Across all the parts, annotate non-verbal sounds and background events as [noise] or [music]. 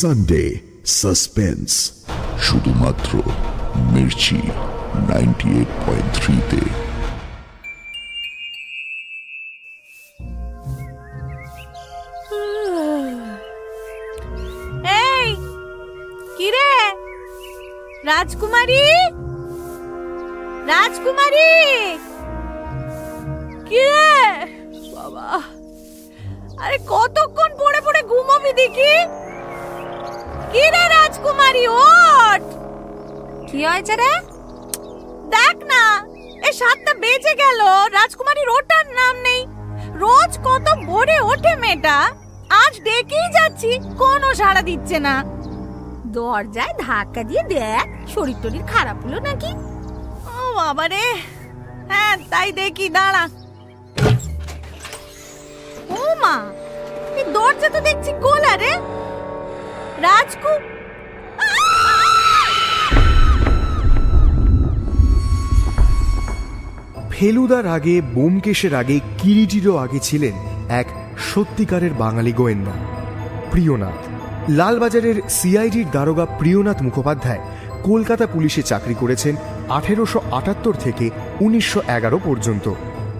Sunday suspense শুধুমাত্র Mirchi ninety eight point থ্রিতে রাজকুমারী? রাজকুমারী? কিরে? বাবা আরে কতক্ষণ পড়ে পড়ে ঘুমাবি দেখি? কিরে রাজকুমারী, ওঠ। কি হয়েছে রে? দেখ না, এ সাতটা বেজে গেল রাজকুমারীর ওঠার নাম নেই। রোজ কত ভোরে ওঠে মেয়েটা, আজ ডেকেই যাচ্ছি, কোনো সাড়া দিচ্ছে না। দরজায় ধাক্কা দিয়ে দেখ, শরীর টরীর খারাপ হলো নাকি? ও বাবা রে হ্যাঁ তাই দেখি, দাঁড়া। ও মা, এই দরজা তো দেখছি গোলা রে। রাজকু ফেলুদার আগে, বোমকেশের আগে, কিরিটিরও আগে ছিলেন এক সত্যিকারের বাঙালি গোয়েন্দা, প্রিয়নাথ। লালবাজারের সিআইডির দারোগা প্রিয়নাথ মুখোপাধ্যায় কলকাতা পুলিশে চাকরি করেছেন আঠেরোশো আটাত্তর থেকে উনিশশো এগারো পর্যন্ত।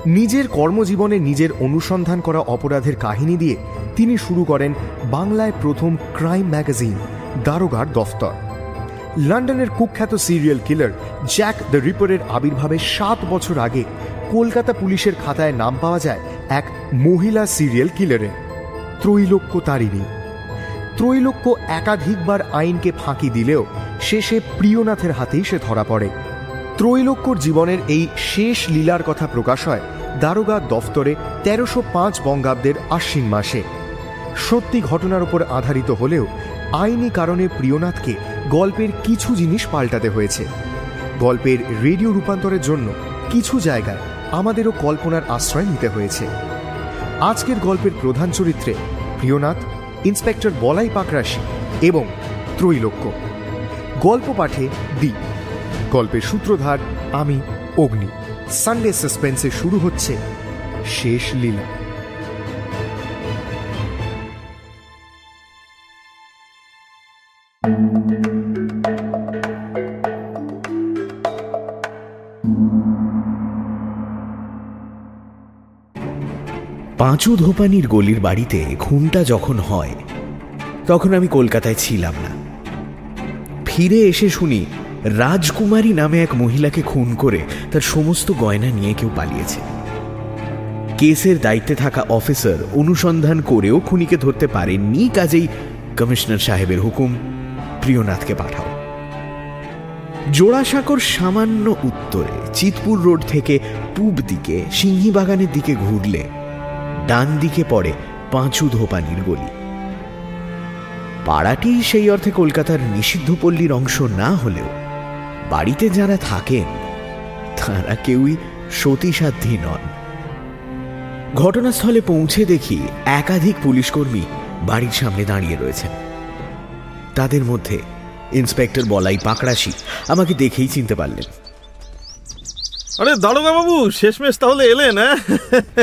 নিজের কর্মজীবনে নিজের অনুসন্ধান করা অপরাধের কাহিনী দিয়ে তিনি শুরু করেন বাংলায় প্রথম ক্রাইম ম্যাগাজিন, দারোগার দফতর। লন্ডনের কুখ্যাত সিরিয়াল কিলার জ্যাক দ্য রিপারের আবির্ভাবে সাত বছর আগে কলকাতা পুলিশের খাতায় নাম পাওয়া যায় এক মহিলা সিরিয়াল কিলারের ত্রৈলোক্য তারিণী। ত্রৈলোক্য একাধিকবার আইনকে ফাঁকি দিলেও শেষে প্রিয়নাথের হাতেই সে ধরা পড়ে। ত্রৈলোক্যর জীবনের এই শেষ লীলার কথা প্রকাশ হয় দারোগা দফতরে তেরোশো পাঁচ বঙ্গাব্দের আশ্বিন মাসে। সত্যি ঘটনার উপর আধারিত হলেও আইনি কারণে প্রিয়নাথকে গল্পের কিছু জিনিস পাল্টাতে হয়েছে। গল্পের রেডিও রূপান্তরের জন্য কিছু জায়গায় আমাদেরও কল্পনার আশ্রয় নিতে হয়েছে। আজকের গল্পের প্রধান চরিত্রে প্রিয়নাথ, ইন্সপেক্টর বলাই পাকরাশি এবং ত্রৈলোক্য। গল্প পাঠে দি। গল্পের সূত্রধার আমি অগ্নি। সানডে সাসপেন্সে শুরু হচ্ছে শেষ লীলা। পাঁচু ধোপানির গলির বাড়িতে খুনটা যখন হয়, তখন আমি কলকাতায় ছিলাম না। ফিরে এসে শুনি রাজকুমারী নামে এক মহিলাকে খুন করে তার সমস্ত গয়না নিয়ে কেউ পালিয়েছে। কেসের দায়িত্বে থাকা অফিসার অনুসন্ধান করেও খুনিকে ধরতে পারেননি, কাজেই কমিশনার সাহেবের হুকুম, প্রিয়নাথকে পাঠাও। জোড়াসাঁকর সামান্য উত্তরে চিতপুর রোড থেকে পূব দিকে সিংহীবাগানের দিকে ঘুরলে ডান দিকে পড়ে পাঁচু ধোপানির গলি। পাড়াটি সেই অর্থে কলকাতার নিষিদ্ধ পল্লীর অংশ না হলেও বাড়িতে যারা থাকেন, তারা কেউই সতীসাধ্যী নন। ঘটনাস্থলে পৌঁছে দেখি একাধিক পুলিশকর্মী বাড়ির সামনে দাঁড়িয়ে রয়েছেন। তাদের মধ্যে ইন্সপেক্টর বলাই পাকড়াশি আমাকে দেখেই চিনতে পারলেন। আরে দারোগা বাবু শেষমেশ তাহলে এলেন হ্যাঁ?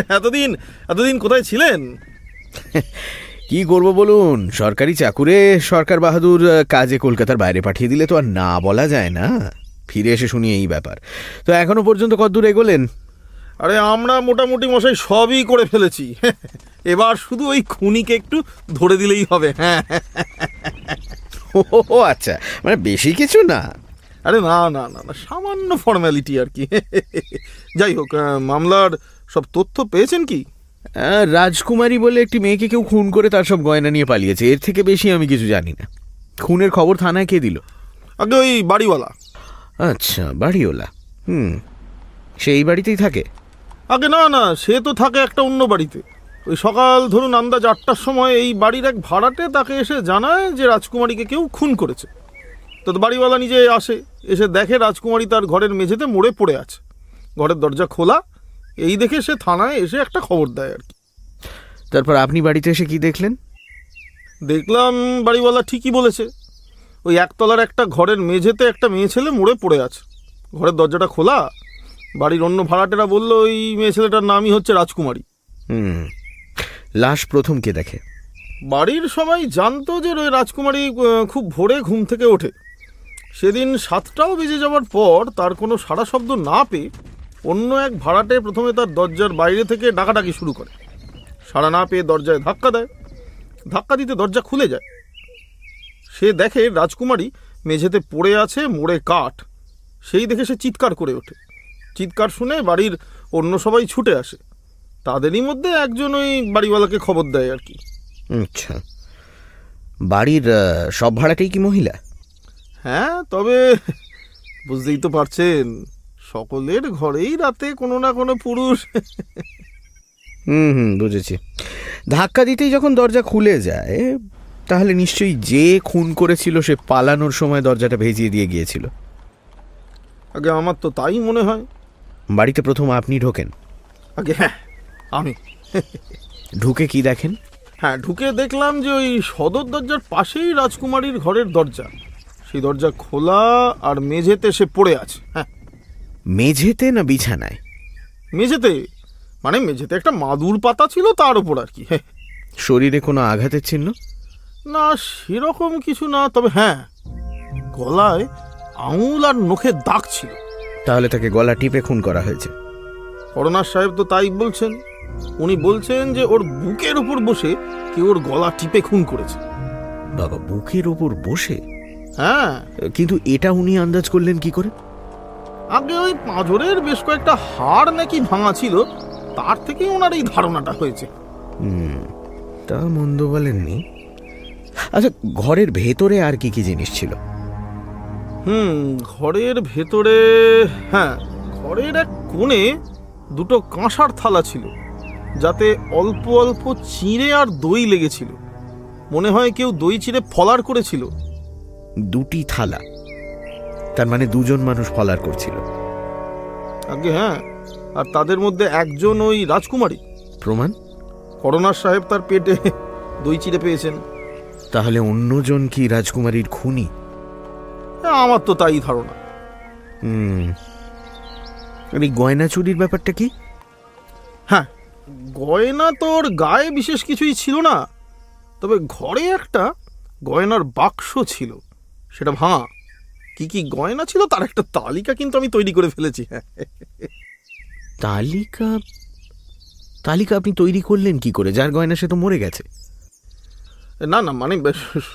এতদিন এতদিন কোথায় ছিলেন? কি করব বলুন? সরকারি চাকুরে সরকার বাহাদুর কাজে কলকাতার বাইরে পাঠিয়ে দিলে তো আর না বলা যায় না? ফিরে এসে শুনি এই ব্যাপার। তো এখনও পর্যন্ত কতদূর এগোলেন? আরে আমরা মোটামুটি মশাই সবই করে ফেলেছি। এবার শুধু ওই খুনিকে একটু ধরে দিলেই হবে হ্যাঁ? ও আচ্ছা। মানে বেশি কিছু না। আরে না না না না সামান্য ফর্ম্যালিটি আর কি। যাই হোক মামলার সব তথ্য পেয়েছেন কি? রাজকুমারী বলে একটি মেয়েকে কেউ খুন করে তার সব গয়না নিয়ে পালিয়েছে। এর থেকে বেশি আমি কিছু জানি না। খুনের খবর থানায় কে দিল? আগে ওই বাড়িওয়ালা। আচ্ছা বাড়িওয়ালা। হুম সেই বাড়িতেই থাকে? আগে না না সে তো থাকে একটা অন্য বাড়িতে। ওই সকাল ধরুন আন্দাজ আটটার সময় এই বাড়ির এক ভাড়াটে তাকে এসে জানায় যে রাজকুমারীকে কেউ খুন করেছে। তো বাড়িওয়ালা নিজে আসে এসে দেখে রাজকুমারী তার ঘরের মেঝেতে মরে পড়ে আছে। ঘরের দরজা খোলা এই দেখে সে থানায় এসে একটা খবর দেয় আর কি। তারপর আপনি বাড়িতে এসে কি দেখলেন? দেখলাম বাড়িওয়ালা ঠিকই বলেছে। ওই একতলার একটা ঘরের মেঝেতে একটা মেয়ে ছেলে মরে পড়ে আছে। ঘরের দরজাটা খোলা বাড়ির অন্য ভাড়াটেরা বলল ওই মেয়ে ছেলেটার নামই হচ্ছে রাজকুমারী। হুম লাশ প্রথম কে দেখে? বাড়ির সবাই জানতো যে ওই রাজকুমারী খুব ভোরে ঘুম থেকে ওঠে। সেদিন সাতটাও বেজে যাওয়ার পর তার কোনো সাড়া শব্দ না পেয়ে অন্য এক ভাড়াটে প্রথমে তার দরজার বাইরে থেকে ডাকাডাকি শুরু করে। সাড়া না পেয়ে দরজায় ধাক্কা দেয়। ধাক্কা দিতে দরজা খুলে যায়। সে দেখে রাজকুমারী মেঝেতে পড়ে আছে মোড়ে কাঠ। সেই দেখে সে চিৎকার করে ওঠে। চিৎকার শুনে বাড়ির অন্য সবাই ছুটে আসে। তাদেরই মধ্যে একজন ওই বাড়িওয়ালাকে খবর দেয় আর কি। আচ্ছা। বাড়ির সব ভাড়াটেই কি মহিলা? হ্যাঁ তবে বুঝতেই তো পারছেন সকলের ঘরেই রাতে কোনো না কোনো পুরুষ। হুম হুম বুঝেছি। ধাক্কা দিতেই যখন দরজা খুলে যায় তাহলে নিশ্চয়ই যে খুন করেছিল সে পালানোর সময় দরজাটা ভেজিয়ে দিয়ে গিয়েছিল। আগে আমার তো তাই মনে হয়। বাড়িতে প্রথম আপনি ঢোকেন। আগে হ্যাঁ আমি। ঢুকে কি দেখেন? হ্যাঁ ঢুকে দেখলাম যে ওই সদর দরজার পাশেই রাজকুমারীর ঘরের দরজা। সেই দরজা খোলা আর মেঝেতে সে পড়ে আছে হ্যাঁ। মেঝেতে না বিছানায়? মেঝেতে মানে মেঝেতে একটা মাদুর পাতা ছিল তার উপর আর কি হ্যাঁ। শরীরে কোনো আঘাতের চিহ্ন? না সেরকম কিছু না তবে হ্যাঁ গলায় আঙুল আর নখের দাগ ছিল। তাহলে তাকে গলা টিপে খুন করা হয়েছে। করোনার সাহেব তো তাই বলছেন উনি বলছেন যে ওর বুকের উপর বসে কেউ ওর গলা টিপে খুন করেছে। বাবা বুকের ওপর বসে? হ্যাঁ। কিন্তু এটা উনি আন্দাজ করলেন কি করে? আগে ওই পাঁজরের বেশ কয়েকটা হাড় নাকি ভাঙা ছিল তার থেকেই ওনার এই ধারণাটা হয়েছে। তা মন্দ বলেননি। আচ্ছা ঘরের ভেতরে আর কি কি জিনিস ছিল? হুম ঘরের ভেতরে হ্যাঁ ঘরের এক কোণে দুটো কাঁসার থালা ছিল যাতে অল্প অল্প চিঁড়ে আর দই লেগেছিল। মনে হয় কেউ দই চিঁড়ে ফলার করেছিল। দুটি থালা। তার মানে দুজন মানুষ ফলার করছিল। আগে হ্যাঁ আর তাদের মধ্যে একজন ওই রাজকুমারী। প্রমাণ? করোনার সাহেব তার পেটে দই চিড়ে পেয়েছেন। তাহলে অন্যজন কি রাজকুমারীর খুনি? হ্যাঁ, আমার তো তাই ধারণা। হুম। এই গয়না চুরির ব্যাপারটা কি? হ্যাঁ গয়না তোর গায়ে বিশেষ কিছুই ছিল না। তবে ঘরে একটা গয়নার বাক্স ছিল। সেটা ভাঙা কি কি গয়না ছিল তার একটা তালিকা কিন্তু আমি তৈরি করে ফেলেছি। হ্যাঁ তালিকা? তালিকা আপনি তৈরি করলেন কি করে? যার গয়না সে তো মরে গেছে। না না মানে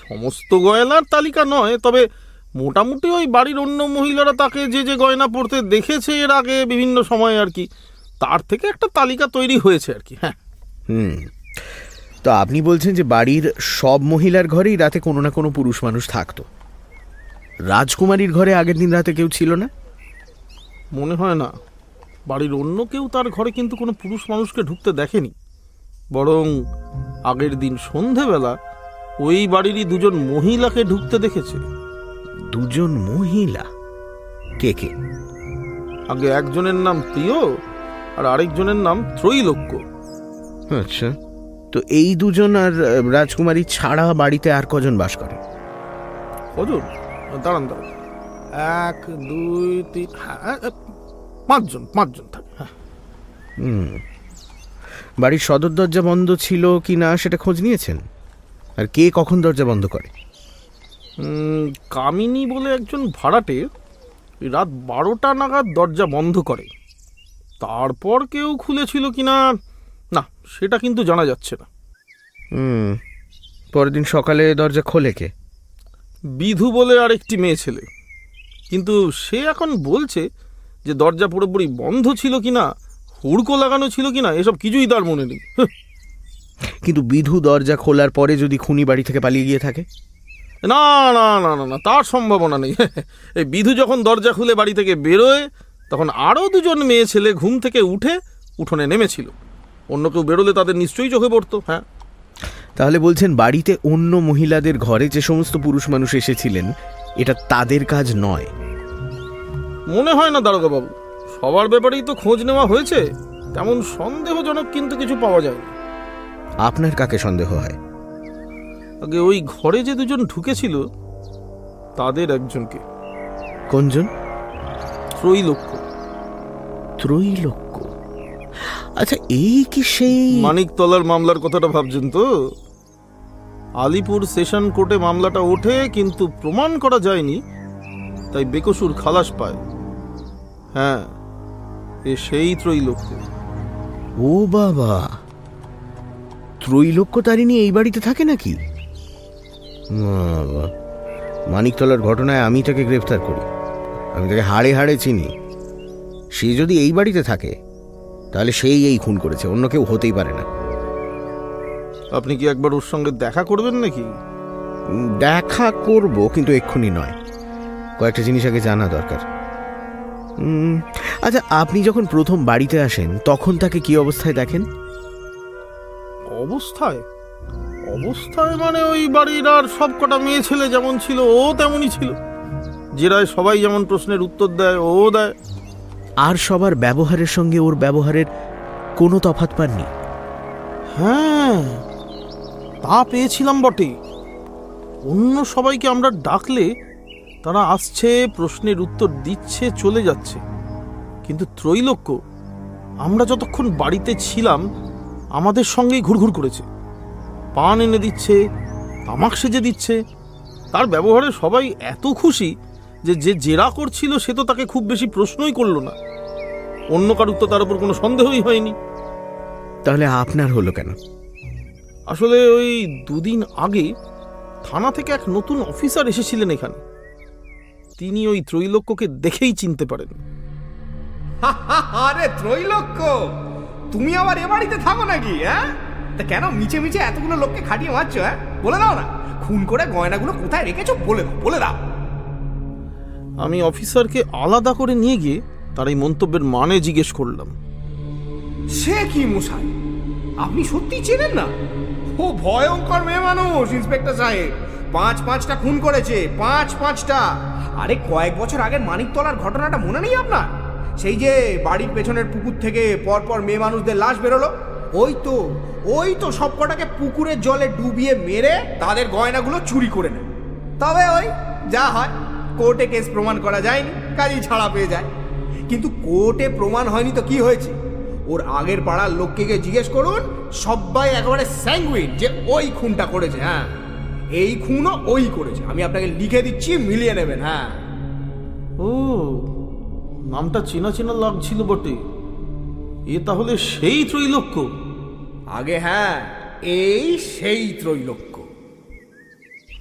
সমস্ত গয়নার তালিকা নয় তবে মোটামুটি ওই বাড়ির অন্য মহিলারা তাকে যে যে গয়না পরতে দেখেছে এর আগে বিভিন্ন সময় আর কি তার থেকে একটা তালিকা তৈরি হয়েছে আর কি হ্যাঁ। হুম তো আপনি বলছেন যে বাড়ির সব মহিলার ঘরেই রাতে কোনো না কোনো পুরুষ মানুষ থাকতো। রাজকুমারীর ঘরে আগের দিন রাতে কেউ ছিল না? মনে হয় না। বাড়ির অন্য কেউ তার ঘরে কিন্তু কোনো পুরুষ মানুষকে ঢুকতে দেখেনি। বরং আগের দিন সন্ধেবেলা ওই বাড়িরই দুজন মহিলাকে ঢুকতে দেখেছে। দুজন মহিলা? কে কে? আগে একজনের নাম প্রিয় আর আরেকজনের নাম ত্রৈলোক্য। আচ্ছা তো এই দুজন আর রাজকুমারী ছাড়া বাড়িতে আর কজন বাস করে? কজন? দাঁড়ান দাঁড়ান। এক দুই তিন হ্যাঁ পাঁচজন পাঁচজন থাকে হ্যাঁ। বাড়ির সদর দরজা বন্ধ ছিল কি না সেটা খোঁজ নিয়েছেন? আর কে কখন দরজা বন্ধ করে? কামিনী বলে একজন ভাড়াটে রাত বারোটা নাগাদ দরজা বন্ধ করে। তারপর কেউ খুলেছিল কিনা না সেটা কিন্তু জানা যাচ্ছে না। হুম। পরের দিন সকালে দরজা খোলে কে? বিধু বলে আরেকটি মেয়ে ছেলে। কিন্তু সে এখন বলছে যে দরজা পুরোপুরি বন্ধ ছিল কি না হুড়কো লাগানো ছিল কি না এসব কিছুই তার মনে নেই। কিন্তু বিধু দরজা খোলার পরে যদি খুনি বাড়ি থেকে পালিয়ে গিয়ে থাকে? না না না না না তার সম্ভাবনা নেই। [laughs] এই বিধু যখন দরজা খুলে বাড়ি থেকে বেরোয় তখন আরও দুজন মেয়ে ছেলে ঘুম থেকে উঠে উঠোনে নেমেছিল। অন্য কেউ বেরোলে তাদের নিশ্চয়ই চোখে পড়তো হ্যাঁ? তাহলে বলছেন বাড়িতে অন্য মহিলাদের ঘরে যে সমস্ত পুরুষ মানুষ এসেছিলেন এটা তাদের কাজ নয়। মনে হয় না দারোগা বাবু সবার ব্যাপারেই তো খোঁজ নেওয়া হয়েছে তেমন সন্দেহজনক কিন্তু কিছু পাওয়া যায় আপনার কাকে সন্দেহ হয়? আগে ওই ঘরে যে দুজন ঢুকেছিল তাদের একজনকে। কোনজন? ত্রৈলোক্য। ত্রৈলোক্য? আচ্ছা এই কি সেই মানিকতলার মামলার কথাটা ভাবছেন তো? আলিপুর সেশন কোর্টে মামলাটা ওঠে, কিন্তু প্রমাণ করা যায়নি, তাই বেকসুর খালাস পায়। হ্যাঁ এ সেই ত্রৈলোক্য। ও বাবা! ত্রৈলোক্য তারিণী এই বাড়িতে থাকে নাকি? মানিকতলার ঘটনায় আমি তাকে গ্রেফতার করি। আমি তাকে হাড়ে হাড়ে চিনি। সে যদি এই বাড়িতে থাকে, তাহলে সেই এই খুন করেছে, অন্য কেউ হতেই পারে না। আপনি কি একবার ওর সঙ্গে দেখা করবেন নাকি? দেখা করব কিন্তু এক্ষুনি নয়। কয়েকটা জিনিস আগে জানা দরকার। আচ্ছা আপনি যখন প্রথম বাড়িতে আসেন তখন তাকে কি অবস্থায় দেখেন? অবস্থায়? অবস্থায় মানে ওই বাড়ির আর সব কটা মেয়ে ছেলে যেমন ছিল ও তেমনই ছিল। জেরায় সবাই যেমন প্রশ্নের উত্তর দেয় ও দেয়। আর সবার ব্যবহারের সঙ্গে ওর ব্যবহারের কোনো তফাৎ পাননি? হ্যাঁ তা পেয়েছিলাম বটে। অন্য সবাইকে আমরা ডাকলে তারা আসছে, প্রশ্নের উত্তর দিচ্ছে, চলে যাচ্ছে। কিন্তু ত্রৈলোক্য, আমরা যতক্ষণ বাড়িতে ছিলাম, আমাদের সঙ্গেই ঘুরঘুর করেছে। পান এনে দিচ্ছে, তামাক সেজে দিচ্ছে। তার ব্যবহারে সবাই এত খুশি যে যে জেরা করছিল সে তো তাকে খুব বেশি প্রশ্নই করল না। অন্য কারুর তো তার উপর কোনো সন্দেহই হয়নি। তাহলে আপনার হলো কেন? আসলে ওই দুদিন আগে থানা থেকে এক নতুন অফিসার এসেছিলেন এখানে। তিনি ওই ত্রৈলোক্যকে দেখেই চিনতে পারেন। আরে ত্রৈলোক্য! তুমি আবার এ বাড়িতে থাকো নাকি হ্যাঁ? তা কেন মিছে মিছে এতগুলো লোককে খাটিয়ে মারছো হ্যাঁ? বলে দাও না খুন করে গয়নাগুলো কোথায় রেখেছো বলে দাও বলে দাও। আমি অফিসারকে আলাদা করে নিয়ে গিয়ে তার এই মন্তব্যের মানে জিজ্ঞেস করলাম। সে কি মশাই? আপনি সত্যি চেনেন না? ও ভয়ঙ্কর মেয়ে মানুষ, ইন্সপেক্টর সাহেব। পাঁচ পাঁচটা খুন করেছে, পাঁচ পাঁচটা। আরে, কয়েক বছর আগের মানিকতলার ঘটনাটা মনে নেই আপনার? সেই যে বাড়ির পেছনের পুকুর থেকে পরপর মেয়ে মানুষদের লাশ বেরোলো, ওই তো ওই তো সব কটাকে পুকুরের জলে ডুবিয়ে মেরে তাদের গয়নাগুলো চুরি করে নেয়। তবে ওই, যা হয়, কোর্টে কেস প্রমাণ করা যায়নি, কাজেই ছাড়া পেয়ে যায়। কিন্তু কোর্টে প্রমাণ হয়নি তো কি হয়েছে? ওর আগের পাড়ার লোককে গিয়ে জিজ্ঞেস করুন সবাই একেবারে স্যাঙ্গুইন যে ওই খুনটা করেছে হ্যাঁ। এই খুনও ওই করেছে। আমি আপনাকে লিখে দিচ্ছি মিলিয়ে নেবেন হ্যাঁ। ও নামটা চেনা চেনা লাগছিল বটে। এ তাহলে সেই ত্রৈলোক্য? আগে হ্যাঁ এই সেই ত্রৈলোক্য।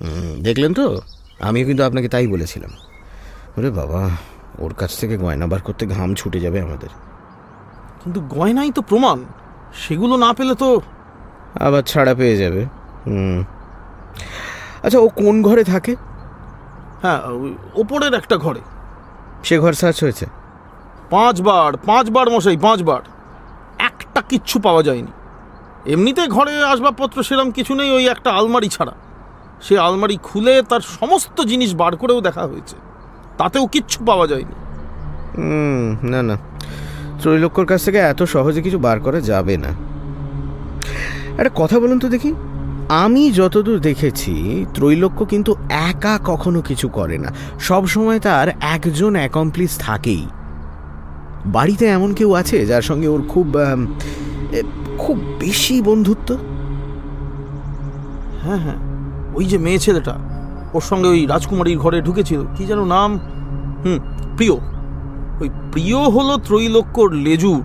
হুম, দেখলেন তো? আমিও কিন্তু আপনাকে তাই বলেছিলাম। ওরে বাবা ওর কাছ থেকে গয়না বার করতে ঘাম ছুটে যাবে আমাদের। কিন্তু গয়নাই তো প্রমাণ। সেগুলো না পেলে তো আবার ছাড়া পেয়ে যাবে। হুম। আচ্ছা ও কোন ঘরে থাকে? হ্যাঁ ওই ওপরের একটা ঘরে। সে ঘর সার্চ হয়েছে? পাঁচবার পাঁচবার মশাই পাঁচবার। একটা কিচ্ছু পাওয়া যায়নি। এমনিতে ঘরে আসবাবপত্র সেরম কিছু নেই ওই একটা আলমারি ছাড়া। সে আলমারি খুলে তার সমস্ত জিনিস বার করেও দেখা হয়েছে। তাতেও কিচ্ছু পাওয়া যায়নি। না না। ত্রৈলোক্যর কাছ থেকে এত সহজে কিছু বার করা যাবে না। একটা কথা বলুন তো দেখি। আমি যতদূর দেখেছি, ত্রৈলোক্য কিন্তু একা কখনো কিছু করে না। সব সময় তার একজন অ্যাকমপ্লিস থাকেই। বাড়িতে এমন কেউ আছে যার সঙ্গে ওর খুব খুব বেশি বন্ধুত্ব? হ্যাঁ হ্যাঁ। ওই যে মেয়ে ছেলেটা, ওর সঙ্গে ওই রাজকুমারীর ঘরে ঢুকেছিল। কি যেন নাম? হুম, প্রিয়। ওই প্রিয় হলো ত্রৈলোক্যর লেজুর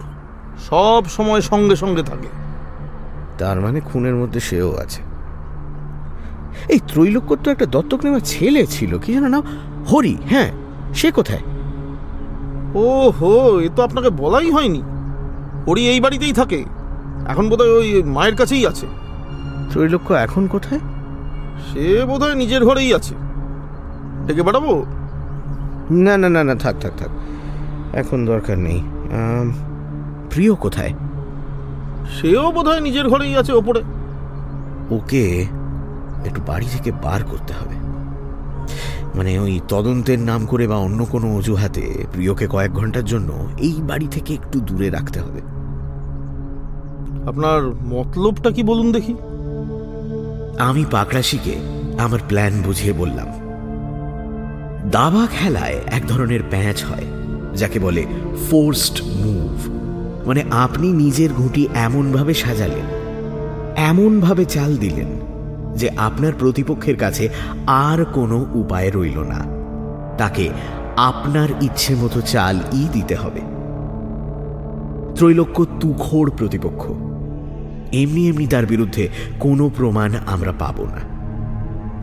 সব সময় সঙ্গে সঙ্গে থাকে। তার মানে খুনের মধ্যে সেও আছে। এই ত্রৈলোক্যর তো একটা দত্তক নেওয়া ছেলে ছিল কি যেন নাম? হরি হ্যাঁ সে কোথায়? ও হো এ তো আপনাকে বলাই হয়নি। ওরই এই বাড়িতেই থাকে। এখন বোধহয় ওই মায়ের কাছেই আছে। ত্রৈলোক্য এখন কোথায়? সে বোধহয় নিজের ঘরেই আছে। ডেকে পাঠাবো? না না না না থাক থাক থাক। এখন দরকার নেই। প্রিয় কোথায়? সেও বোধহয় নিজের ঘরেই আছে ওপরে। ওকে একটু বাড়ি থেকে বার করতে হবে। মানে ওই তদন্তের নাম করে বা অন্য কোনো অজুহাতে প্রিয়কে কয়েক ঘণ্টার জন্য এই বাড়ি থেকে একটু দূরে রাখতে হবে। আপনার মতলবটা কি বলুন দেখি। আমি পাকড়াশিকে আমার প্ল্যান বুঝিয়ে বললাম। দাবা খেলায় এক ধরনের প্যাঁচ হয়। যাকে বলে ফোর্সড মুভ মানে আপনি নিজের ঘুঁটি এমনভাবে সাজালেন, এমনভাবে চাল দিলেন যে আপনার প্রতিপক্ষের কাছে আর কোনো উপায় রইল না। তাকে আপনার ইচ্ছে মতো চাল ই দিতে হবে। ত্রৈলোক্য তুখোড় প্রতিপক্ষ। এমনি এমনি তার বিরুদ্ধে কোনো প্রমাণ আমরা পাব না।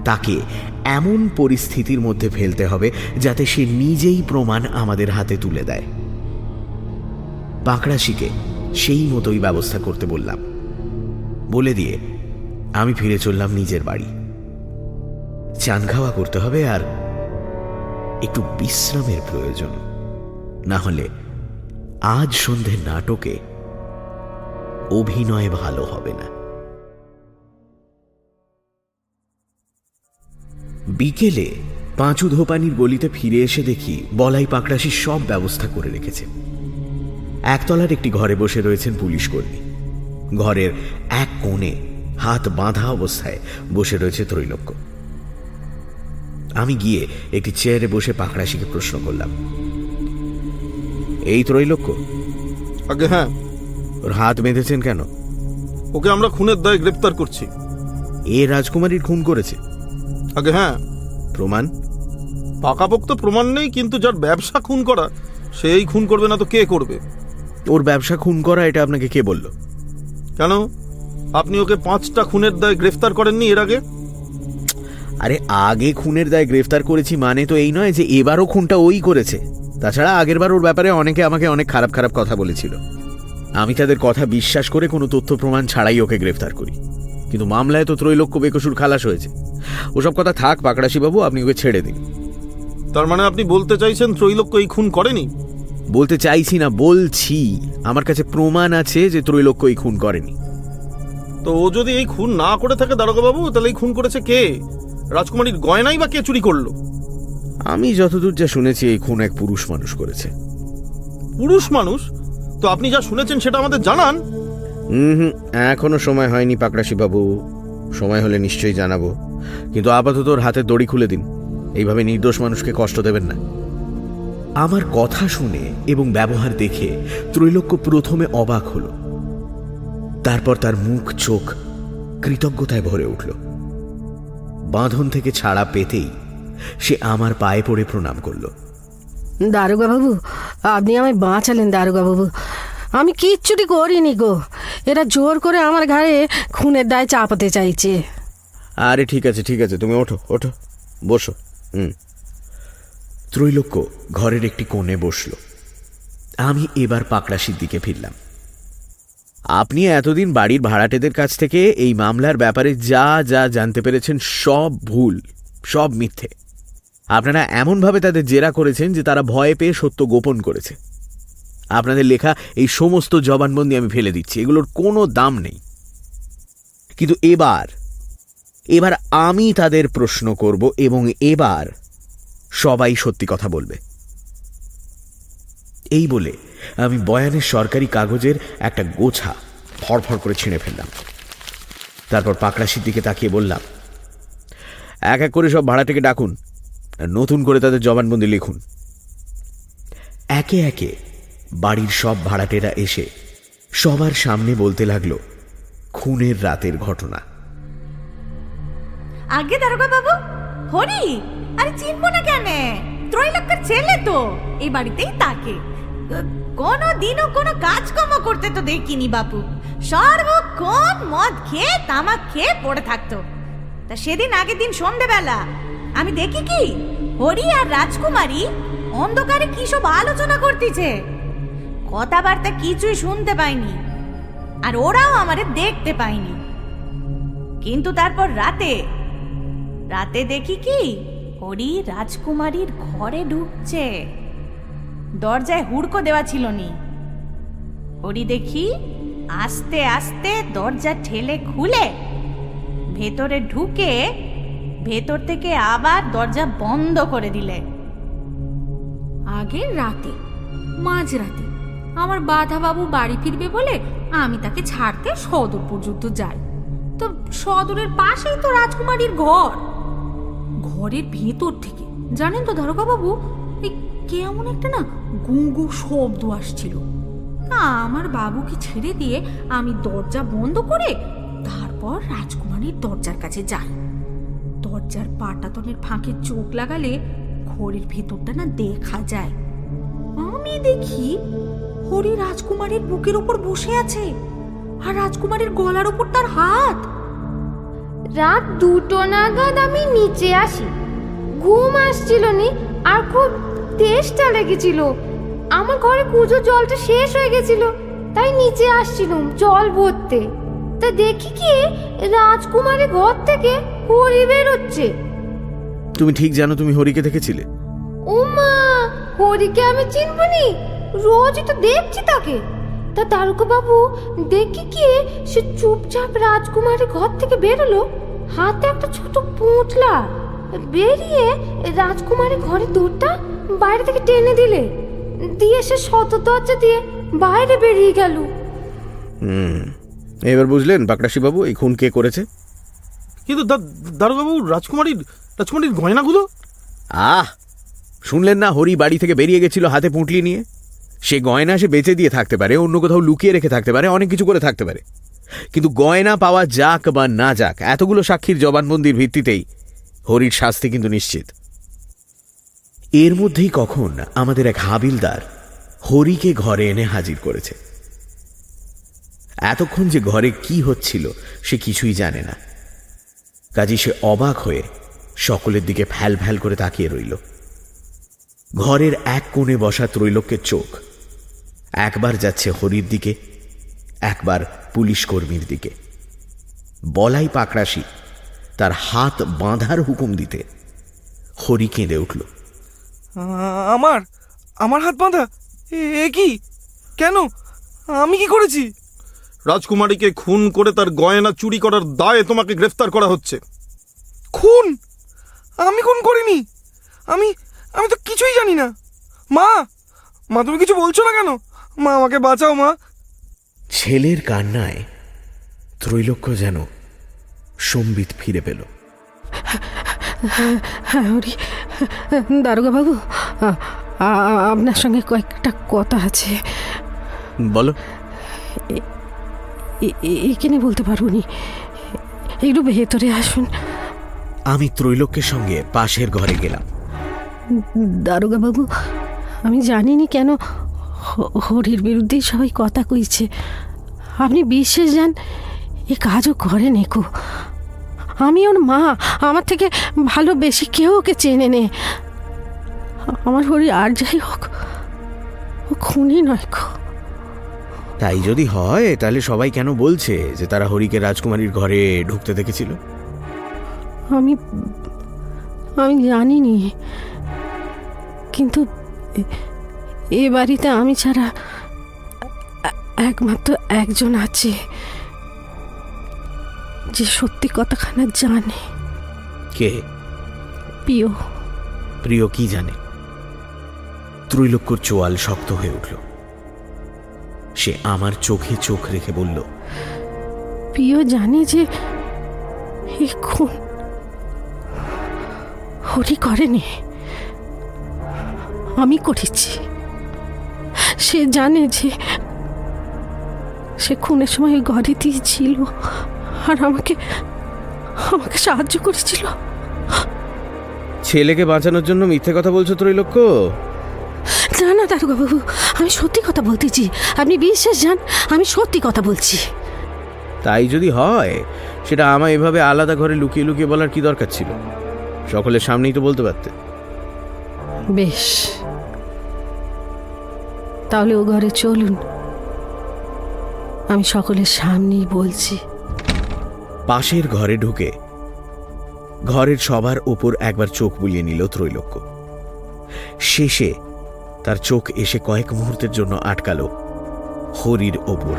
তাকে এমন পরিস্থিতির মধ্যে ফেলতে হবে যাতে সে নিজেই প্রমাণ আমাদের হাতে তুলে দেয়। পাকড়াশিকে সেই মতোই ব্যবস্থা করতে বললাম। বলে দিয়ে, আমি ফিরে চললাম নিজের বাড়ি। চান খাওয়া করতে হবে আর একটু বিশ্রামের প্রয়োজন। না হলে আজ সন্ধ্যে নাটকে অভিনয় ভালো হবে না। বিকেলে পাঁচু ধোপানির গলিতে ফিরে এসে দেখি বলাই পাকড়াশি সব ব্যবস্থা করে রেখেছে। একতলার একটি ঘরে বসে রয়েছেন পুলিশ কর্মী। ঘরের এক কোণে হাত বাঁধা অবস্থায় বসে রয়েছে ত্রৈলোক্য। আমি গিয়ে একটি চেয়ারে বসে পাকড়াশিকে প্রশ্ন করলাম এই ত্রৈলোক্য? আগে হ্যাঁ। ওর হাত বেঁধেছেন কেন? ওকে আমরা খুনের দায়ে গ্রেপ্তার করছি। এ রাজকুমারীর খুন করেছে। আগে হ্যাঁ। প্রমাণ? পাকাপোক্ত প্রমাণ নেই কিন্তু যার ব্যবসা খুন করা সেই খুন করবে না তো কে করবে? ওর ব্যবসা খুন করা এটা আপনাকে কে বলল? কেন? আপনি ওকে পাঁচটা খুনের দায়ে গ্রেফতার করেননি এর আগে? আরে আগে খুনের দায় গ্রেফতার করেছি মানে তো এই নয় যে এবারও খুনটা ওই করেছে। তাছাড়া আগেরবার ওর ব্যাপারে অনেকে আমাকে অনেক খারাপ খারাপ কথা বলেছিল। আমি তাদের কথা বিশ্বাস করে কোনো তথ্য প্রমাণ ছাড়াই ওকে গ্রেফতার করি। কিন্তু মামলায় তো ত্রৈলক্ষ বেকসুর খালাস হয়েছে। ওসব কথা থাক বাবু আপনি ওকে ছেড়ে দিন। তার মানে আপনি বলতে চাইছেন ত্রৈলোক্য এই খুন করেনি? বলতে চাইছি না বলছি। আমার কাছে প্রমাণ আছে যে ত্রৈলক্ষ এই খুন করেনি। তো ও যদি এই খুন না করে থাকে দারোগা বাবু তাহলে এই খুন করেছে কে? রাজকুমারীর গয়নাই বা কে চুরি করল? আমি যতদূর যা শুনেছি এই খুন এক পুরুষ মানুষ করেছে। পুরুষ মানুষ? তো আপনি যা শুনেছেন সেটা আমাদের জানান। হুম এখনও সময় হয়নি বাবু। সময় হলে নিশ্চয়ই জানাব। কিন্তু আপাতত ওর হাতে দড়ি খুলে দিন। এইভাবে নির্দোষ মানুষকে কষ্ট দেবেন না। আমার কথা শুনে এবং ব্যবহার দেখে ত্রৈলোক্য প্রথমে অবাক হল। তারপর তার মুখ, চোখ কৃতজ্ঞতায় ভরে উঠল। বাঁধন থেকে ছাড়া পেতেই সে আমার পায়ে পড়ে প্রণাম করল। দারোগা বাবু আপনি আমায় বাঁচালেন দারোগা বাবু আমি কিচ্ছুটি করিনি গো। এরা জোর করে আমার ঘাড়ে খুনের দায় চাপাতে চাইছে। আরে ঠিক আছে ঠিক আছে, তুমি ওঠো ওঠো, বসো, হুম। ত্রৈলোক্য ঘরের একটি কোণে বসল। আমি এবার পাকড়াশির দিকে ফিরলাম। আপনি এতদিন বাড়ির ভাড়াটেদের কাছ থেকে এই মামলার ব্যাপারে যা যা জানতে পেরেছেন সব ভুল, সব মিথ্যে। আপনারা এমনভাবে তাদের জেরা করেছেন যে তারা ভয়ে পেয়ে সত্য গোপন করেছে। আপনাদের লেখা এই সমস্ত জবানবন্দি আমি ফেলে দিচ্ছি, এগুলোর কোনো দাম নেই। কিন্তু এবার এবার আমি তাদের প্রশ্ন করব এবং এবার সবাই সত্যি কথা বলবে। এই বলে আমি বয়ানের সরকারি কাগজের একটা গোছা ফরফর করে ছিঁড়ে ফেললাম। তারপর পাকড়াশির দিকে তাকিয়ে বললাম, এক এক করে সব ভাড়াটাকে ডাকুন, নতুন করে তাদের জবানবন্দি লিখুন। একে একে বাড়ির সব ভাড়াটেরা এসে সবার সামনে বলতে লাগল, খুনের রাতের ঘটনা। আগে দারোগা বাবু, হরি, আরে চিনবো না কেন? ত্রৈলোক্যের ছেলে তো, এই বাড়িতেই থাকে। কোনো দিনও কোনো কাজকর্ম করতে তো দেখিনি বাপু। সর্বক্ষণ মদ খেয়ে, তামাক খেয়ে পড়ে থাকতো। তা সেদিন আগের দিন সন্ধেবেলা, আমি দেখি কি, হরি আর রাজকুমারী অন্ধকারে কি সব আলোচনা করতেছে? কথাবার্তা কিছুই শুনতে পাইনি। আর ওরাও আমারে দেখতে পায়নি কিন্তু তারপর রাতে রাতে দেখি কি? হরি রাজকুমারীর ঘরে ঢুকছে। দরজায় হুড়কো দেওয়া ছিল নি হরি দেখি আস্তে আস্তে দরজা ঠেলে খুলে ভেতরে ঢুকে ভেতর থেকে আবার দরজা বন্ধ করে দিলে। আগের রাতে, মাঝরাতে আমার বাধা বাবু বাড়ি ফিরবে বলে আমি তাকে ছাড়তে সদর পর্যন্ত যাই। তো সদরের পাশেই তো রাজকুমারীর ঘর। ঘরের ভেতর থেকে, জানেন তো বাবু এই কেমন একটা না গু গু শব্দ আসছিল। না আমার বাবুকে ছেড়ে দিয়ে আমি দরজা বন্ধ করে তারপর রাজকুমারীর দরজার কাছে যাই। দরজার পাটাতনের ফাঁকে চোখ লাগালে ঘরের ভেতরটা না দেখা যায়। আমি দেখি হরি রাজকুমারীর বুকের ওপর বসে আছে আর রাজকুমারীর গলার ওপর তার হাত। রাত দুটো নাগাদ আমি নিচে আসি। ঘুম আসছিল নি আর খুব তেষ্টা লেগেছিল। আমার ঘরে কুজো জলটা শেষ হয়ে গেছিল তাই নিচে আসছিলাম জল ভরতে। তা দেখি কি রাজকুমারী ঘর থেকে হরি বেরোচ্ছে। তুমি ঠিক জানো তুমি হরিকে দেখেছিলে। ওমা হরিকে আমি চিনবনি রোজই তো দেখছি তাকে। তা তারকা বাবু দেখি কি সে চুপচাপ রাজকুমারী ঘর থেকে বেরোলো? হাতে একটা ছোট পুঁটলা বেরিয়ে রাজকুমারী ঘরের দৌড়টা বাইরে থেকে টেনে দিলে। দিয়ে সে শত দরজা দিয়ে বাইরে বেরিয়ে গেল। হুম এবার বুঝলেন বাকরাশি বাবু এই খুন কে করেছে? কিন্তু দারোগাবু রাজকুমারীর রাজকুমারীর গয়নাগুলো? আহ শুনলেন না হরি বাড়ি থেকে বেরিয়ে গেছিল হাতে পুঁটলি নিয়ে? সে গয়না সে বেঁচে দিয়ে থাকতে পারে, অন্য কোথাও লুকিয়ে রেখে থাকতে পারে, অনেক কিছু করে থাকতে পারে। কিন্তু গয়না পাওয়া যাক বা না যাক, এতগুলো সাক্ষীর জবানবন্দির ভিত্তিতেই হরির শাস্তি কিন্তু নিশ্চিত। এর মধ্যেই কখন আমাদের এক হাবিলদার হরিকে ঘরে এনে হাজির করেছে। এতক্ষণ যে ঘরে কি হচ্ছিল সে কিছুই জানে না। কাজী সে অবাক হয়ে সকলের দিকে ফ্যাল ফ্যাল করে তাকিয়ে রইল। ঘরের এক কোণে বসা ত্রৈলোক্যের চোখ একবার যাচ্ছে হরির দিকে একবার পুলিশ কর্মীর দিকে। বলাই পাকড়াশি তার হাত বাঁধার হুকুম দিতে হরি কেঁদে উঠল। আমার আমার হাত বাঁধা? এ কি? কেন? আমি কি করেছি? রাজকুমারীকে খুন করে তার গয়না চুরি করার দায়ে তোমাকে গ্রেফতার করা হচ্ছে। খুন? আমি খুন করিনি। আমি আমি তো কিছুই জানি না। মা মা তুমি কিছু বলছো না কেন? মা আমাকে বাঁচাও মা। ছেলের কান্নায় ত্রৈলোক্য যেন সম্বিত ফিরে পেল। হ্যাঁ দারোগা বাবু আপনার সঙ্গে কয়েকটা কথা আছে। বলো। এখানে বলতে পারব নি। একটু ভেতরে আসুন। আমি ত্রৈলোক্যের সঙ্গে পাশের ঘরে গেলাম। দারোগা বাবু আমি জানিনি কেন হরির বিরুদ্ধে সবাই কথা কইছে। আপনি বিশ্বাস যান এ কাজও করেন একো আমি ওর মা আমার থেকে ভালো বেশি কেউ ওকে চেনে নে। আমার হরি আর যাই হোক ও খুনি নয় তাই যদি হয় তাহলে সবাই কেন বলছে যে তারা হরিকে রাজকুমারীর ঘরে ঢুকতে দেখেছিল? আমি আমি জানিনি। কিন্তু এ বাড়িতে আমি ছাড়া একমাত্র একজন আছে যে সত্যি কথাখানা জানে। কে? প্রিয়। প্রিয় কি জানে? ত্রৈলোক্যর চোয়াল শক্ত হয়ে উঠল। সে আমার চোখে চোখ রেখে বলল প্রিয় জানে যে খুন হরি করেনি। আমি করেছি। সে জানে যে সে খুনের সময় ঘরেতেই ছিল আর আমাকে আমাকে সাহায্য করেছিল। ছেলেকে বাঁচানোর জন্য মিথ্যে কথা বলছো ত্রৈলোক্য? না না দারুগাবু আমি সত্যি কথা বলতেছি আপনি বিশ্বাস যান আমি সত্যি কথা বলছি। তাই যদি হয় সেটা আমায় এভাবে আলাদা ঘরে লুকিয়ে লুকিয়ে বলার কি দরকার ছিল? সকলের সামনেই তো বলতে পারতে। বেশ। তাহলে ও ঘরে চলুন। আমি সকলের সামনেই বলছি। পাশের ঘরে ঢুকে ঘরের সবার ওপর একবার চোখ বুলিয়ে নিল ত্রৈলোক্য। শেষে তার চোখ এসে কয়েক মুহূর্তের জন্য আটকালো হরির ওপর।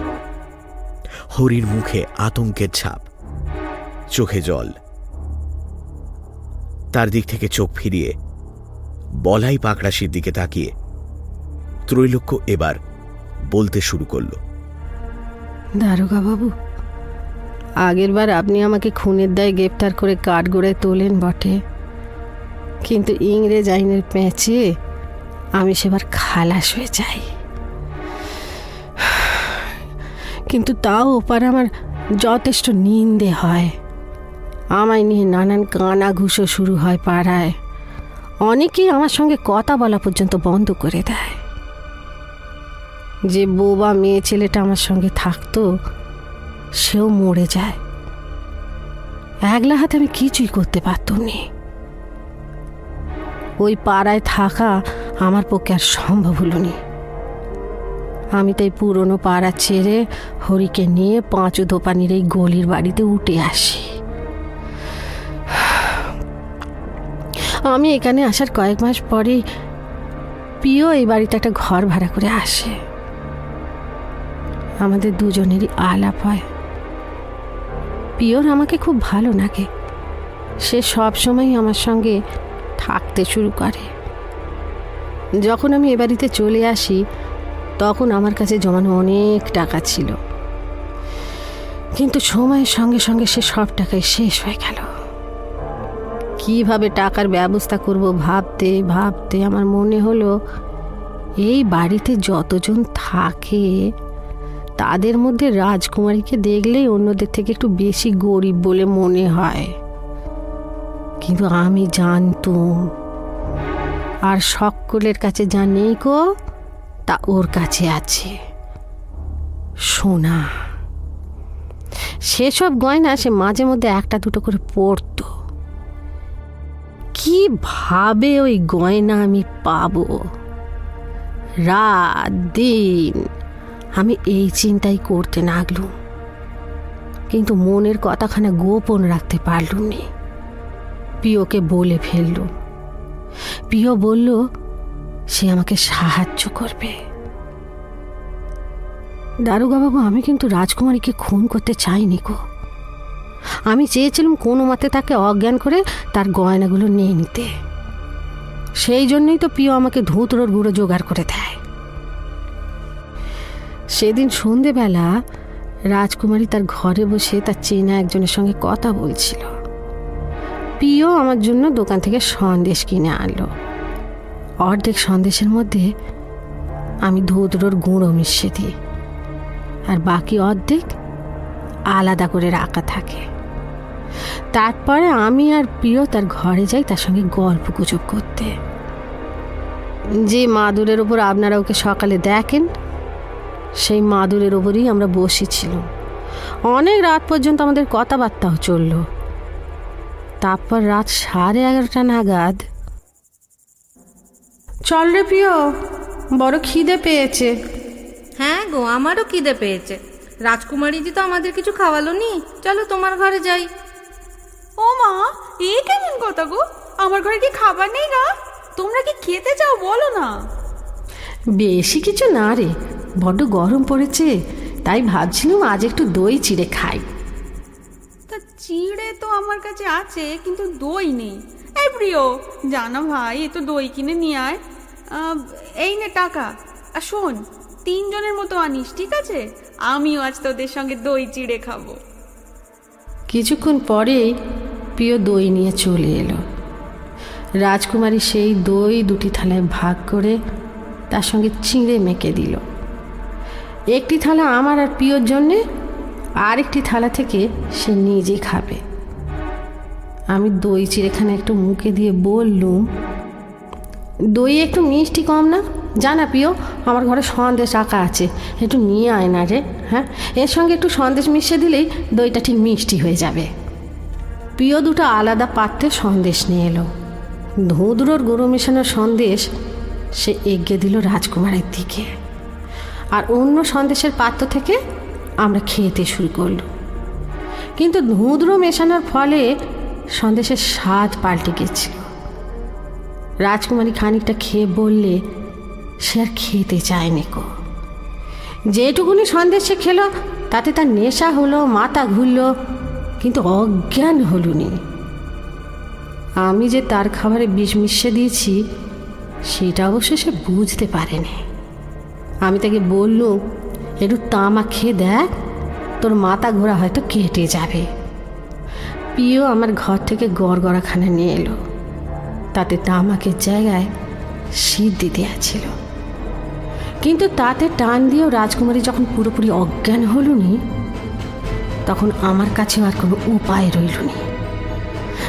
হরির মুখে আতঙ্কের ছাপ, চোখে জল। তার দিক থেকে চোখ ফিরিয়ে বলাই পাকড়াশির দিকে তাকিয়ে ত্রৈলোক্য এবার বলতে শুরু করল। দারোগা বাবু, আগের বার আপনি আমাকে খুনের দায়ে গ্রেপ্তার করে কাঠগোড়ায় তোলেন বটে। কিন্তু ইংরেজ আইনের প্যাঁচে আমি সেবার খালাস হয়ে যাই। কিন্তু তাও ওপার আমার যথেষ্ট নিন্দে হয়। আমায় নিয়ে নানান কানা ঘুষো শুরু হয় পাড়ায়। অনেকেই আমার সঙ্গে কথা বলা পর্যন্ত বন্ধ করে দেয়। যে বোবা মেয়ে ছেলেটা আমার সঙ্গে থাকতো, সেও মরে যায়। একলা হাতে আমি কিছুই করতে পারতাম নি। ওই পাড়ায় থাকা আমার পক্ষে আর সম্ভব হলো নি। আমি তাই পুরনো পাড়া ছেড়ে হরিকে নিয়ে পাঁচু দোপানির এই গলির বাড়িতে উঠে আসি। আমি এখানে আসার কয়েক মাস পরে প্রিয় এই বাড়িতে একটা ঘর ভাড়া করে আসে। আমাদের দুজনেরই আলাপ হয়। পিওর আমাকে খুব ভালো লাগে। সে সব সময় আমার সঙ্গে থাকতে শুরু করে। যখন আমি এ বাড়িতে চলে আসি, তখন আমার কাছে জমানো অনেক টাকা ছিল। কিন্তু সময়ের সঙ্গে সঙ্গে সে সব টাকাই শেষ হয়ে গেল। কীভাবে টাকার ব্যবস্থা করব ভাবতে ভাবতে আমার মনে হলো, এই বাড়িতে যতজন থাকে তাদের মধ্যে রাজকুমারীকে দেখলেই অন্যদের থেকে একটু বেশি গরিব বলে মনে হয়। কিন্তু আমি জানতুম। আর সকলের কাছে যা নেই গো, তা ওর কাছে আছে। সোনা। সেসব গয়না সে মাঝে মধ্যে একটা দুটো করে পড়তো কীভাবে ওই গয়না আমি পাবো? রাত, দিন আমি এই চিন্তাই করতে লাগলুম। কিন্তু মনের কথাখানা গোপন রাখতে পারলুম নি পিওকে বলে ফেললুম। প্রিয় বলল, সে আমাকে সাহায্য করবে। দারুগাবাবু, আমি কিন্তু রাজকুমারীকে খুন করতে চাইনি গো। আমি চেয়েছিলাম কোনো মতে তাকে অজ্ঞান করে তার গয়নাগুলো নিয়ে নিতে। সেই জন্যই তো প্রিয় আমাকে ধুতরোর গুঁড়ো জোগাড় করে দেয়। সেদিন সন্ধেবেলা রাজকুমারী তার ঘরে বসে তার চেনা একজনের সঙ্গে কথা বলছিল। পিও আমার জন্য দোকান থেকে সন্দেশ কিনে আনলো। অর্ধেক সন্দেশের মধ্যে আমি ধুতরোর গুঁড়ো মিশিয়ে দিই আর বাকি অর্ধেক আলাদা করে রাখা থাকে। তারপরে আমি আর প্রিয় তার ঘরে যাই তার সঙ্গে গল্প গুজব করতে। যে মাদুরের ওপর আপনারা ওকে সকালে দেখেন সেই মাদুরের ওপরই আমরা বসেছিলাম। অনেক রাত পর্যন্ত আমাদের কথাবার্তাও চলল। তারপর রাত সাড়ে এগারোটা নাগাদ চল রে প্রিয় বড় খিদে পেয়েছে। হ্যাঁ গো আমারও খিদে পেয়েছে। রাজকুমারীজি তো আমাদের কিছু খাওয়ালো নি। চলো তোমার ঘরে যাই। ও মা এ কেমন কথা গো? আমার ঘরে কি খাবার নেই গা? তোমরা কি খেতে চাও বলো না। বেশি কিছু না রে। বড্ড গরম পড়েছে তাই ভাবছিলাম আজ একটু দই চিড়ে খাই। তা চিড়ে তো আমার কাছে আছে কিন্তু দই নেই। এই প্রিয় জানা ভাই এ তো দই কিনে নিয়ে আয়। এই নে টাকা। আর শোন তিনজনের মতো আনিস ঠিক আছে? আমিও আজ তোদের সঙ্গে দই চিড়ে খাব। কিছুক্ষণ পরেই প্রিয় দই নিয়ে চলে এলো। রাজকুমারী সেই দই দুটি থালায় ভাগ করে তার সঙ্গে চিঁড়ে মেখে দিল। একটি থালা আমার আর প্রিয়র জন্যে, আরেকটি থালা থেকে সে নিজে খাবে। আমি দই চিড়েখানে একটু মুখে দিয়ে বললুম, দই একটু মিষ্টি কম না? জানা প্রিয়, আমার ঘরে সন্দেশ আঁকা আছে, একটু নিয়ে আয় না রে হ্যাঁ? এর সঙ্গে একটু সন্দেশ মিশিয়ে দিলেই দইটা ঠিক মিষ্টি হয়ে যাবে। প্রিয় দুটো আলাদা পাত্রে সন্দেশ নিয়ে এলো। ধুদুরোর গরু মেশানোর সন্দেশ সে এগিয়ে দিল রাজকুমারের দিকে। আর অন্য সন্দেশের পাত্র থেকে আমরা খেতে শুরু করল কিন্তু ধুঁদরো মেশানোর ফলে সন্দেশের স্বাদ পাল্টে গেছিল। রাজকুমারী খানিকটা খেয়ে বললে, সে আর খেতে চায়নি কো। যেটুকুনি সন্দেশ সে খেলো, তাতে তার নেশা হলো, মাথা ঘুরলো, কিন্তু অজ্ঞান হলুনি। আমি যে তার খাবারে বিষ মিশিয়ে দিয়েছি, সেটা অবশ্য সে বুঝতে পারেনি। আমি তাকে বললুম, একটু তামা খেয়ে দেখ, তোর মাথা ঘোরা হয়তো কেটে যাবে। পিও আমার ঘর থেকে গড়গড়াখানা নিয়ে এলো। তাতে তামাকের জায়গায় সিদ্ধি দেওয়া ছিল কিন্তু তাতে টান দিয়েও রাজকুমারী যখন পুরোপুরি অজ্ঞান হলুনি, তখন আমার কাছে আর কোনো উপায় রইল নি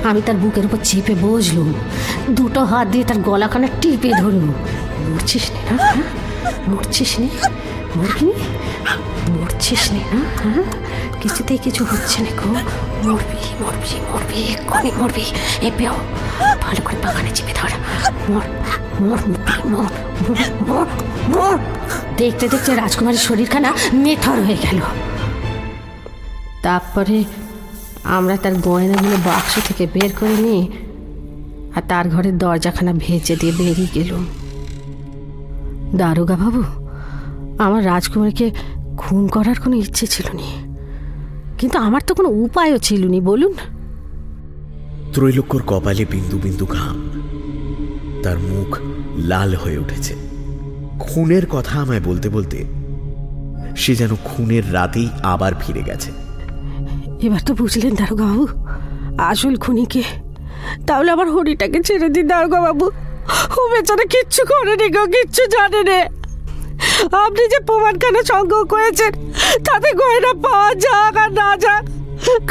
আমি তার বুকের উপর চেপে বসলুম, দুটো হাত দিয়ে তার গলাখানা টিপে ধরলুম। বুঝছিস না? মরছিস নে? মরবি? মরছিস নে না হ্যাঁ? কিছুতেই কিছু হচ্ছে না গো। মরবি মরবি মরবি, এক্ষুনি মরবি। এ পেও, ভালো করে বাগানে চেপে ধর। মর মর মর মর মর। দেখতে দেখতে রাজকুমারের শরীরখানা মেথর হয়ে গেল। তারপরে আমরা তার গয়নাগুলো বাক্স থেকে বের করে নিয়ে আর তার ঘরের দরজাখানা ভেজে দিয়ে বেরিয়ে গেলুম। দারোগা বাবু আমার রাজকুমারীকে খুন করার কোনো ইচ্ছে ছিল নি কিন্তু আমার তো কোনো উপায়ও ছিল নি বলুন। ত্রৈলোক্যর কপালে বিন্দু বিন্দু ঘাম। তার মুখ লাল হয়ে উঠেছে। খুনের কথা আমায় বলতে বলতে সে যেন খুনের রাতেই আবার ফিরে গেছে। এবার তো বুঝলেন দারোগা বাবু আসল খুনিকে। তাহলে আমার হরিটাকে ছেড়ে দিন দারোগা বাবু। ও বেচারা কিচ্ছু করেনি গো, কিচ্ছু জানে নে আপনি যে প্রমাণখানা সংগ্রহ করেছেন, তাতে গয়না পাওয়া যাক আর না যাক,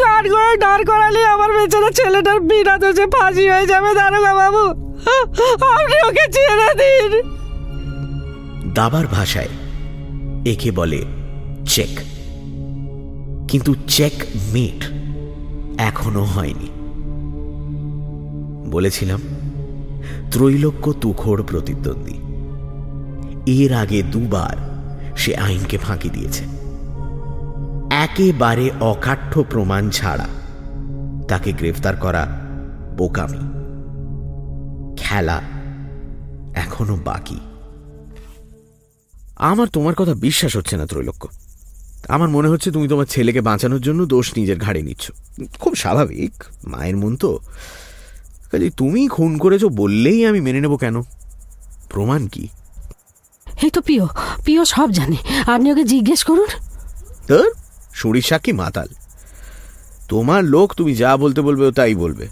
কার গয়ে দাঁড় করালে আমার বেচারা ছেলেটার বিনা দোষে ফাঁসি হয়ে যাবে, দারোগা বাবু? আপনি ওকে ছেড়ে দিন। দাবার ভাষায় একে বলে চেক। কিন্তু চেক মেট এখনও হয়নি। বলেছিলাম ত্রৈলোক্য তুখোর প্রতিদ্বন্দ্বী। এর আগে দুবার সে আইনকে ফাঁকি দিয়েছে। একেবারে অকাঠ্য প্রমাণ ছাড়া তাকে গ্রেফতার করা বোকামি। খেলা এখনও বাকি। আমার তোমার কথা বিশ্বাস হচ্ছে না ত্রৈলোক্য। আমার মনে হচ্ছে তুমি তোমার ছেলেকে বাঁচানোর জন্য দোষ নিজের ঘাড়ে নিচ্ছ। খুব স্বাভাবিক, মায়ের মন তো। কাজে তুমি খুন করেছ বললেই আমি মেনে নেব কেন? প্রমাণ কি? এই তো পিও পিও সব জানে। আপনি ওকে জিজ্ঞেস করুন। তোর? সুরির সাক্ষী মাতাল। তোমার লোক তুমি যা বলতে বলবে ও তাই বলবে।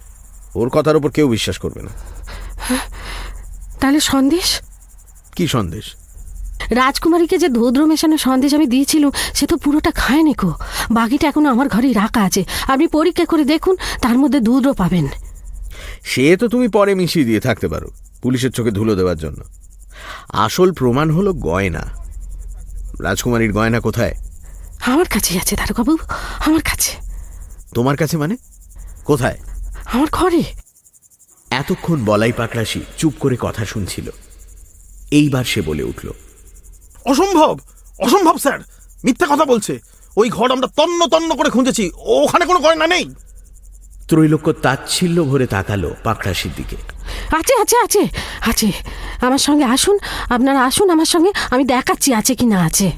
ওর কথার উপর কেউ বিশ্বাস করবে না। তাহলে সন্দেশ? কি সন্দেশ? রাজকুমারীকে যে ধৌদ্র মেশানো সন্দেশ আমি দিয়েছিলাম সে তো পুরোটা খায়নি কো। বাকিটা এখনও আমার ঘরেই রাখা আছে। আপনি পরীক্ষা করে দেখুন তার মধ্যে দুধও পাবেন। সে তো তুমি পরে মিশিয়ে দিয়ে থাকতে পারো পুলিশের চোখে ধুলো দেওয়ার জন্য। আসল প্রমাণ হলো গয়না। রাজকুমারীর গয়না কোথায়? আমার কাছেই আছে দারোগাবু আমার কাছে। তোমার কাছে মানে? কোথায়? আমার ঘরে। এতক্ষণ বলাই পাকড়াশি চুপ করে কথা শুনছিল। এইবার সে বলে উঠল অসম্ভব অসম্ভব স্যার। মিথ্যা কথা বলছে। ওই ঘর আমরা তন্ন তন্ন করে খুঁজেছি। ওখানে কোনো গয়না নেই। ত্রৈলোক্য তাচ্ছিল্য ভরে তাকালো পাকড়াশির দিকে। আছে আছে আছে আছে। আমার সঙ্গে আসুন আপনারা আসুন আমার সঙ্গে আমি দেখাচ্ছি আছে কি না আছে।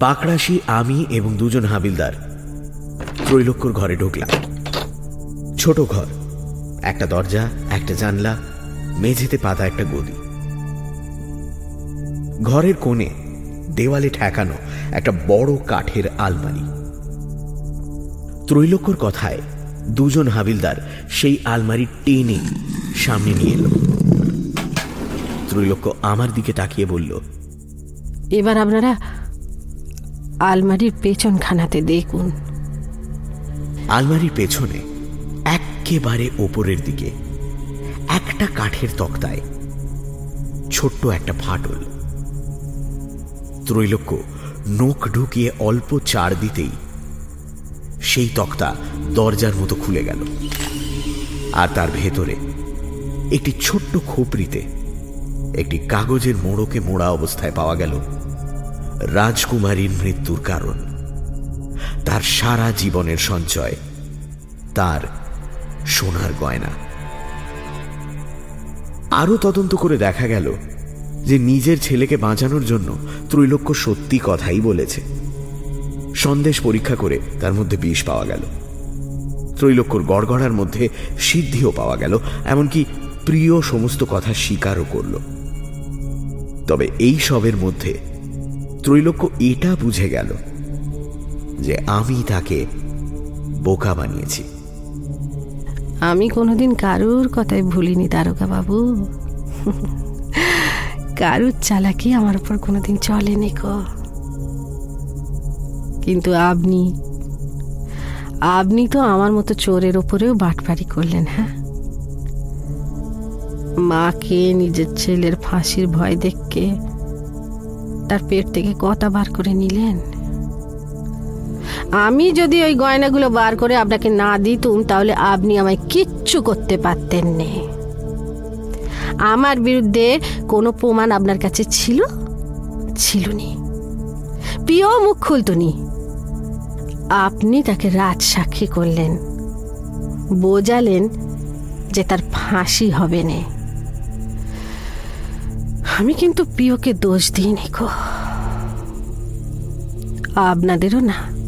পাকড়াশি আমি এবং দুজন হাবিলদার ত্রৈলোক্যর ঘরে ঢুকলাম। ছোট ঘর একটা দরজা একটা জানলা মেঝেতে পাতা একটা গদি। ঘরের কোণে দেওয়ালে ঠেকানো একটা বড় কাঠের আলমারি। ত্রৈলোক্যর কথায় দুজন হাবিলদার সেই আলমারি টেনে সামনে নিয়ে এলো। ত্রৈলোক্য আমার দিকে তাকিয়ে বলল এবার আপনারা আলমারির পেছন খানাতে দেখুন। আলমারির পেছনে একেবারে ওপরের দিকে একটা কাঠের তক্তায় ছোট্ট একটা ফাটল। ত্রৈলোক্য নোক ঢুকিয়ে অল্প চার দিতেই সেই তক্তা দরজার মতো খুলে গেল। আর তার ভেতরে একটি ছোট্ট খোপরিতে একটি কাগজের মোড়কে মোড়া অবস্থায় পাওয়া গেল রাজকুমারীর মৃত্যুর কারণ। তার সারা জীবনের সঞ্চয় তার সোনার গয়না। আরও তদন্ত করে দেখা গেল যে নিজের ছেলেকে বাঁচানোর জন্য ত্রৈলোক্য সত্যি কথাই বলেছে। সন্দেশ পরীক্ষা করে তার মধ্যে বিষ পাওয়া গেল। ত্রৈলোক্যর গড়গড়ার মধ্যে সিদ্ধিও পাওয়া গেল, এমনকি প্রিয় সমস্ত কথা স্বীকারও করল। তবে এই সবের মধ্যে ত্রৈলোক্য এটা বুঝে গেল যে আমি তাকে বোকা বানিয়েছি। আমি কোনোদিন কারুর কথায় ভুলিনি দারোগা বাবু কারুর চালাকি আমার উপর কোনোদিন চলেনি কো কিন্তু আপনি আপনি তো আমার মতো চোরের ওপরেও বাটপারি করলেন হ্যাঁ? মাকে, নিজের ছেলের ফাঁসির ভয় দেখকে তার পেট থেকে কথা বার করে নিলেন? আমি যদি ওই গয়নাগুলো বার করে আপনাকে না দিতুম, তাহলে আপনি আমায় কিচ্ছু করতে পারতেন নে। আমার বিরুদ্ধে কোনো প্রমাণ আপনার কাছে ছিল? ছিল নি প্রিয় মুখ খুলতনি। আপনি তাকে রাজ সাক্ষী করলেন। বোঝালেন যে তার ফাঁসি হবে না। আমি কিন্তু প্রিয়কে দোষ দিইনি গো। আপনাদেরও না।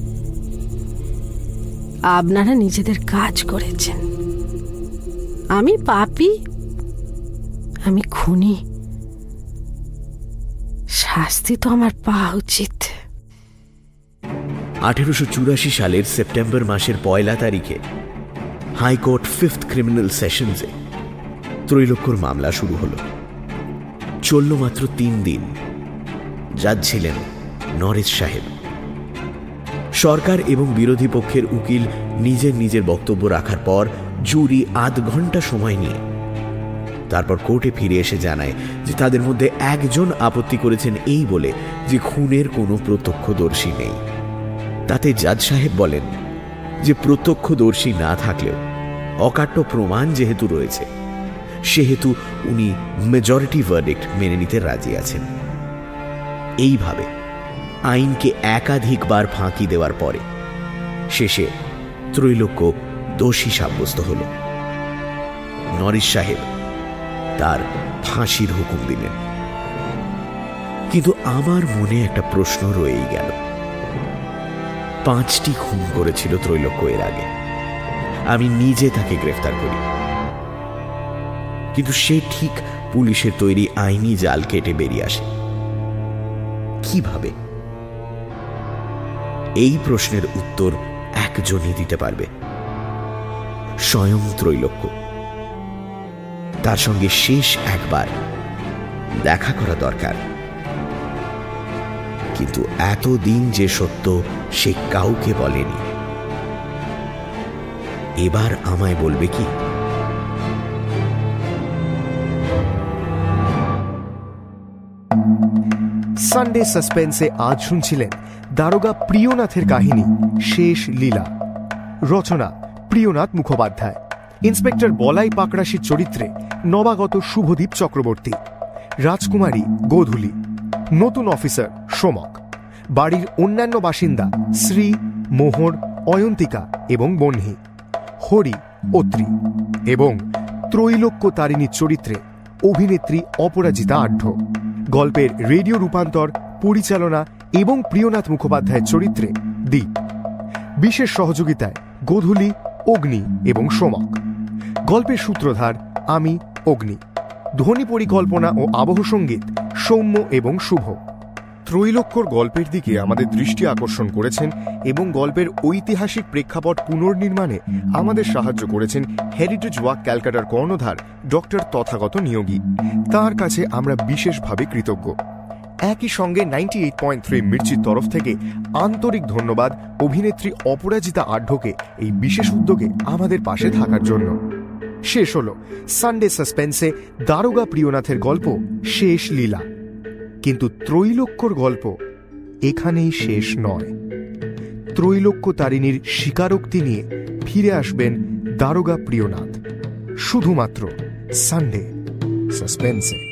আপনারা নিজেদের কাজ করেছেন। আমি পাপি। আমি খুনি। শাস্তি তো আমার পাওয়া উচিত। আঠেরোশো চুরাশি সালের সেপ্টেম্বর মাসের পয়লা তারিখে হাইকোর্ট ফিফথ ক্রিমিনাল সেশনসে ত্রৈলক্ষর মামলা শুরু হলো। চলল মাত্র তিন দিন। জাজ ছিলেন নরেশ সাহেব। সরকার এবং বিরোধী পক্ষের উকিল নিজের নিজের বক্তব্য রাখার পর জুরি আধ ঘণ্টা সময় নিয়ে তারপর কোর্টে ফিরে এসে জানায় যে তাদের মধ্যে একজন আপত্তি করেছেন এই বলে যে খুনের কোনো প্রত্যক্ষদর্শী নেই। তাতে জাজ সাহেব বলেন যে প্রত্যক্ষদর্শী না থাকলেও অকাট্য প্রমাণ যেহেতু রয়েছে, সেহেতু উনি মেজরিটি ভার্ডিক্ট মেনে নিতে রাজি আছেন। এইভাবে আইনকে একাধিকবার ফাঁকি দেওয়ার পরে শেষে ত্রৈলোক্য দোষী সাব্যস্ত হল। নরিশ সাহেব তার ফাঁসির হুকুম দিলেন। কিন্তু আমার মনে একটা প্রশ্ন রয়েই গেল। পাঁচটি খুন করেছিল ত্রৈলোক্য এর আগে। আমি নিজে তাকে গ্রেফতার করি। কিন্তু সে ঠিক পুলিশের তৈরি আইনি জাল কেটে বেরিয়ে আসে। কীভাবে? এই প্রশ্নের উত্তর একজনই দিতে পারবে। স্বয়ং ত্রৈলোক্য। তার সঙ্গে শেষ একবার দেখা করা দরকার। কিন্তু এতদিন যে সত্য, সে কাউকে বলেনি। এবার আমায় বলবে কি? সানডে সাসপেন্সে আজ শুনছিলেন দারোগা প্রিয়নাথের কাহিনী, শেষ লীলা। রচনা, প্রিয়নাথ মুখোপাধ্যায়। ইন্সপেক্টর বলাই পাকড়াশির চরিত্রে নবাগত শুভদীপ চক্রবর্তী। রাজকুমারী গোধূলি। নতুন অফিসার সোমক। বাড়ির অন্যান্য বাসিন্দা শ্রী, মোহর, অয়ন্তিকা এবং বহ্নি হরি, অত্রি এবং ত্রৈলোক্য তারিণীর চরিত্রে অভিনেত্রী অপরাজিতা আঢ্য। গল্পের রেডিও রূপান্তর, পরিচালনা এবং প্রিয়নাথ মুখোপাধ্যায়ের চরিত্রে দ্বীপ বিশেষ সহযোগিতায় গোধূলি, অগ্নি এবং সোমক। গল্পের সূত্রধার আমি, অগ্নি। ধ্বনি পরিকল্পনা ও আবহ সংগীত সৌম্য এবং শুভ। ত্রৈলোক্যর গল্পের দিকে আমাদের দৃষ্টি আকর্ষণ করেছেন এবং গল্পের ঐতিহাসিক প্রেক্ষাপট পুনর্নির্মাণে আমাদের সাহায্য করেছেন হেরিটেজ ওয়াক ক্যালকাটার কর্ণধার ডক্টর তথাগত নিয়োগী। তার কাছে আমরা বিশেষভাবে কৃতজ্ঞ। একই সঙ্গে নাইনটি এইট পয়েন্ট থ্রি মির্চির তরফ থেকে আন্তরিক ধন্যবাদ অভিনেত্রী অপরাজিতা আঢ্যকে এই বিশেষ উদ্যোগে আমাদের পাশে থাকার জন্য। শেষ হল সানডে সাসপেন্সে দারোগা প্রিয়নাথের গল্প শেষ লীলা। কিন্তু ত্রৈলোক্যর গল্প এখানেই শেষ নয়। ত্রৈলোক্য তারিণীর স্বীকারোক্তি নিয়ে ফিরে আসবেন দারোগা প্রিয়নাথ। শুধুমাত্র সানডে সাসপেন্সে